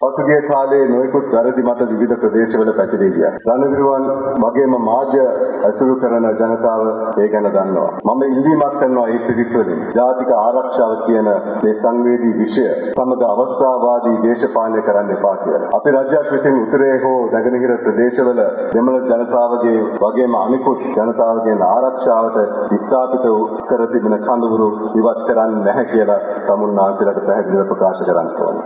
පසුගිය කාලේ නොයෙකුත් වැරදි මත විවිධ ප්‍රදේශවල පැතිරී ගියා. රණවිරුවන් වගේම මාධ්‍ය ඇසුරු කරන ජනතාව ඒ ගැන දන්නවා. මම ඉල්ලීමක් කරනවා ඒ පිරිස වලින්. ජාතික ආරක්ෂාව කියන මේ සංවේදී විෂය සමග අවස්ථාවාදී දේශපාලනය කරන්න එපා කියලා. අපි රජයක් විසින් උතුරේ හෝ නැගෙනහිර ප්‍රදේශවල දෙමළ ජනතාවගේ වගේම අනිකුත් ජනතාවගේ ආරක්ෂාවට ස්ථාපිත කර තිබෙන කඳවුරු ඉවත් කරන්නේ නැහැ කියලා තමුන්නාන්සේලාට පැහැදිලිව ප්‍රකාශ කරන්න ඕනේ.